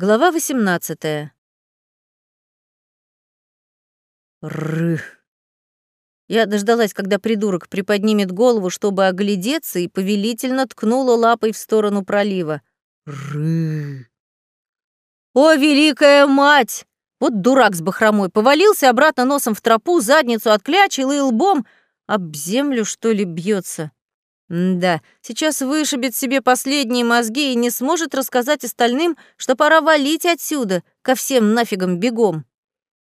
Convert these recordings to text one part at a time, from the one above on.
Глава 18. Ры. Я дождалась, когда придурок приподнимет голову, чтобы оглядеться, и повелительно ткнула лапой в сторону пролива. Ры. О, великая мать! Вот дурак с бахромой повалился обратно носом в тропу, задницу отклячил и лбом об землю, что ли, бьется. Да, сейчас вышибет себе последние мозги и не сможет рассказать остальным, что пора валить отсюда, ко всем нафигам бегом.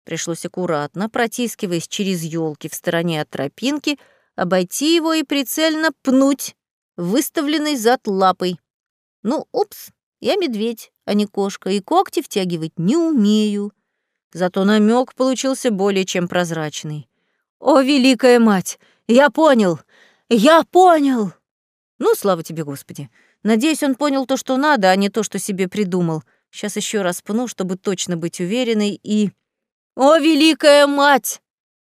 Пришлось аккуратно, протискиваясь через елки в стороне от тропинки, обойти его и прицельно пнуть, выставленный зад лапой. Ну, упс, я медведь, а не кошка, и когти втягивать не умею. Зато намек получился более чем прозрачный. «О, великая мать! Я понял! Я понял!» Ну, слава тебе, Господи. Надеюсь, он понял то, что надо, а не то, что себе придумал. Сейчас еще раз пну, чтобы точно быть уверенной, и... О, великая мать!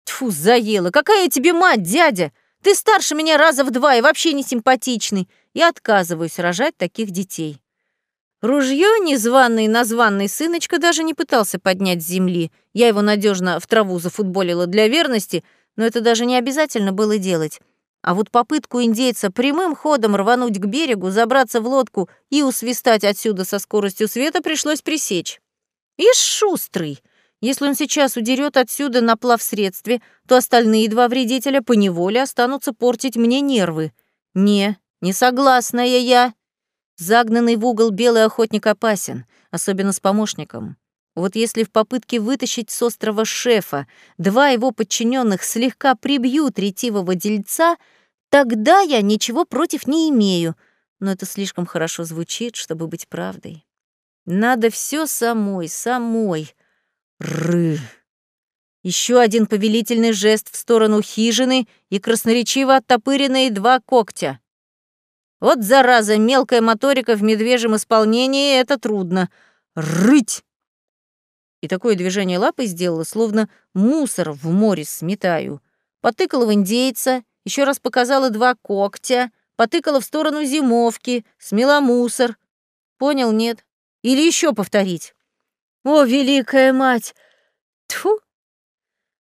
Тьфу, заела. Какая тебе мать, дядя? Ты старше меня раза в два и вообще не симпатичный. Я отказываюсь рожать таких детей. Ружье незваный названный сыночка даже не пытался поднять с земли. Я его надежно в траву зафутболила для верности, но это даже не обязательно было делать. А вот попытку индейца прямым ходом рвануть к берегу, забраться в лодку и усвистать отсюда со скоростью света пришлось пресечь. Ишь шустрый! Если он сейчас удерет отсюда на плавсредстве, то остальные два вредителя поневоле останутся портить мне нервы. Не, не согласная я. Загнанный в угол белый охотник опасен, особенно с помощником. Вот если в попытке вытащить с острова шефа два его подчиненных слегка прибьют ретивого дельца, тогда я ничего против не имею, но это слишком хорошо звучит, чтобы быть правдой. Надо все самой, самой. Ры. Еще один повелительный жест в сторону хижины и красноречиво оттопыренные два когтя. Вот зараза, мелкая моторика в медвежьем исполнении — это трудно. Рыть! И такое движение лапой сделала, словно мусор в море сметаю. Потыкала в индейца, еще раз показала два когтя, потыкала в сторону зимовки, смела мусор. Понял, нет? Или еще повторить? О, великая мать! Тьфу!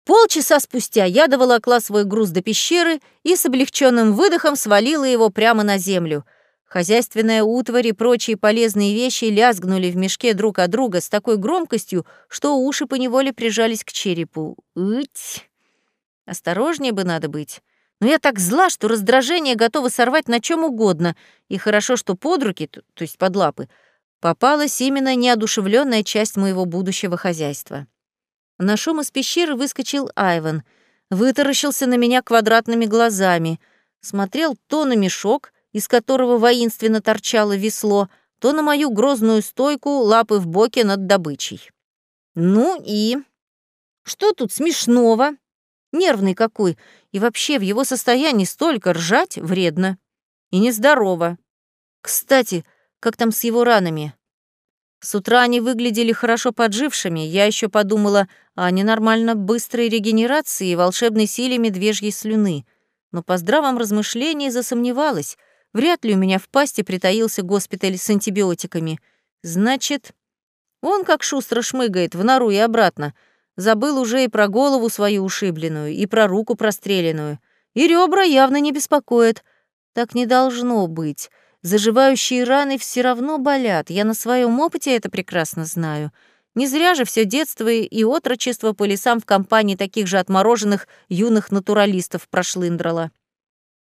Полчаса спустя я доволокла свой груз до пещеры и с облегченным выдохом свалила его прямо на землю — Хозяйственная утварь и прочие полезные вещи лязгнули в мешке друг от друга с такой громкостью, что уши поневоле прижались к черепу. Ыть! Осторожнее бы надо быть. Но я так зла, что раздражение готово сорвать на чем угодно, и хорошо, что под руки, то, то есть под лапы, попалась именно неодушевленная часть моего будущего хозяйства. На шум из пещеры выскочил Айван, вытаращился на меня квадратными глазами, смотрел то на мешок, из которого воинственно торчало весло, то на мою грозную стойку лапы в боке над добычей. Ну и... Что тут смешного? Нервный какой. И вообще в его состоянии столько ржать вредно. И нездорово. Кстати, как там с его ранами? С утра они выглядели хорошо поджившими. Я еще подумала о ненормально быстрой регенерации и волшебной силе медвежьей слюны. Но по здравом размышлении засомневалась. Вряд ли у меня в пасти притаился госпиталь с антибиотиками. Значит, он как шустро шмыгает в нору и обратно. Забыл уже и про голову свою ушибленную, и про руку простреленную. И ребра явно не беспокоят. Так не должно быть. Заживающие раны все равно болят. Я на своем опыте это прекрасно знаю. Не зря же все детство и отрочество по лесам в компании таких же отмороженных юных натуралистов прошлындрало.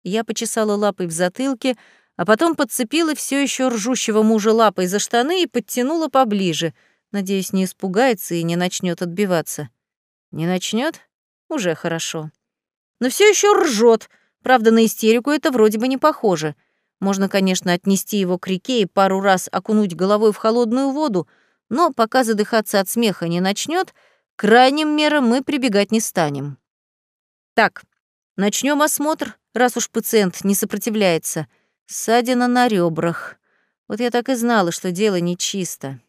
Я почесала лапой в затылке, а потом подцепила все еще ржущего мужа лапой за штаны и подтянула поближе. Надеюсь, не испугается и не начнет отбиваться. Не начнет? Уже хорошо. Но все еще ржет. Правда, на истерику это вроде бы не похоже. Можно, конечно, отнести его к реке и пару раз окунуть головой в холодную воду, но пока задыхаться от смеха не начнет, крайним мерам мы прибегать не станем. Так, начнем осмотр раз уж пациент не сопротивляется. Ссадина на ребрах. Вот я так и знала, что дело нечисто.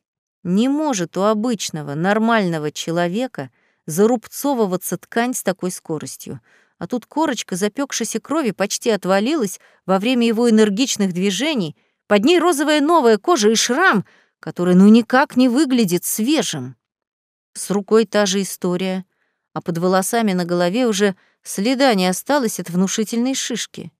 Не может у обычного, нормального человека зарубцовываться ткань с такой скоростью. А тут корочка запекшейся крови почти отвалилась во время его энергичных движений, под ней розовая новая кожа и шрам, который ну никак не выглядит свежим. С рукой та же история, а под волосами на голове уже следа не осталось от внушительной шишки.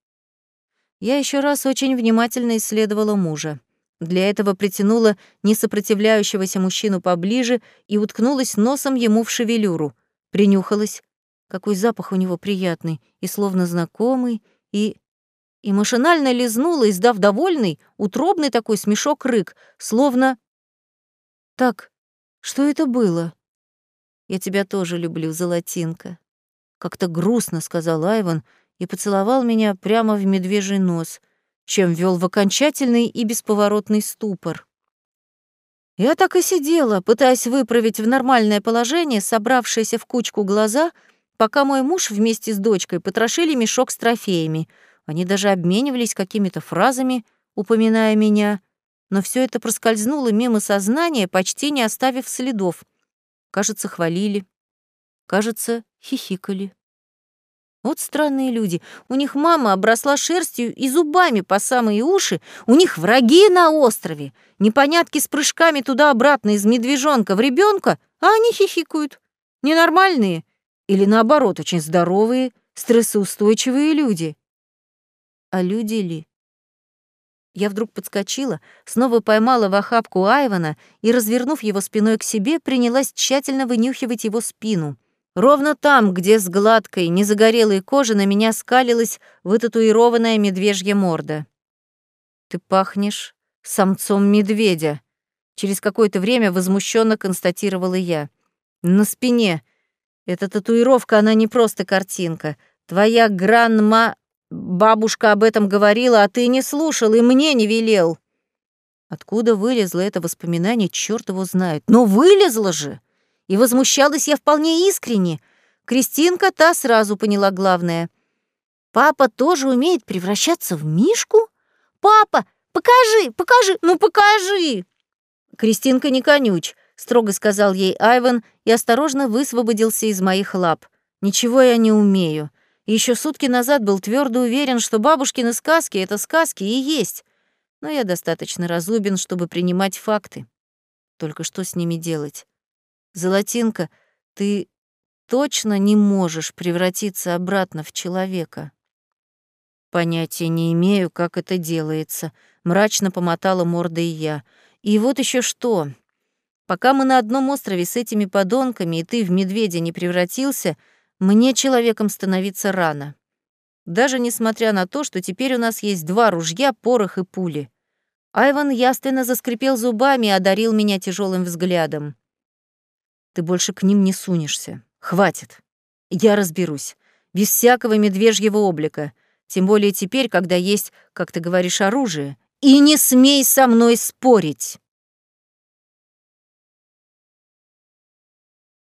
Я еще раз очень внимательно исследовала мужа. Для этого притянула несопротивляющегося мужчину поближе и уткнулась носом ему в шевелюру. Принюхалась. Какой запах у него приятный и словно знакомый, и... И машинально лизнула, издав довольный, утробный такой смешок-рык, словно... Так, что это было? Я тебя тоже люблю, золотинка. Как-то грустно сказал Айван и поцеловал меня прямо в медвежий нос — чем ввел в окончательный и бесповоротный ступор. Я так и сидела, пытаясь выправить в нормальное положение собравшиеся в кучку глаза, пока мой муж вместе с дочкой потрошили мешок с трофеями. Они даже обменивались какими-то фразами, упоминая меня, но все это проскользнуло мимо сознания, почти не оставив следов. Кажется, хвалили, кажется, хихикали. Вот странные люди. У них мама обросла шерстью и зубами по самые уши. У них враги на острове. Непонятки с прыжками туда-обратно из медвежонка в ребенка, а они хихикают. Ненормальные. Или наоборот, очень здоровые, стрессоустойчивые люди. А люди ли? Я вдруг подскочила, снова поймала в охапку Айвана и, развернув его спиной к себе, принялась тщательно вынюхивать его спину — Ровно там, где с гладкой, незагорелой кожи на меня скалилась вытатуированная медвежья морда. «Ты пахнешь самцом медведя», — через какое-то время возмущенно констатировала я. «На спине. Эта татуировка, она не просто картинка. Твоя гранма... Бабушка об этом говорила, а ты не слушал и мне не велел». Откуда вылезло это воспоминание, черт его знает. Но вылезло же! И возмущалась я вполне искренне. Кристинка та сразу поняла главное. «Папа тоже умеет превращаться в мишку? Папа, покажи, покажи, ну покажи!» «Кристинка не конюч», — строго сказал ей Айван и осторожно высвободился из моих лап. «Ничего я не умею. Еще сутки назад был твердо уверен, что бабушкины сказки — это сказки и есть. Но я достаточно разубен, чтобы принимать факты. Только что с ними делать? Золотинка, ты точно не можешь превратиться обратно в человека. Понятия не имею, как это делается, мрачно помотала мордой я. И вот еще что. Пока мы на одном острове с этими подонками, и ты в медведя не превратился, мне человеком становиться рано. Даже несмотря на то, что теперь у нас есть два ружья, порох и пули. Айван яственно заскрипел зубами и одарил меня тяжелым взглядом. Ты больше к ним не сунешься. Хватит. Я разберусь. Без всякого медвежьего облика. Тем более теперь, когда есть, как ты говоришь, оружие. И не смей со мной спорить.